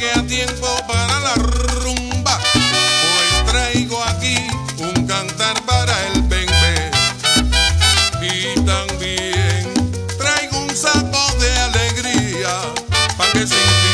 llegué a tiempo para la rumba, pues traigo aquí un cantar para el bebé. Y también traigo un saco de alegría para que se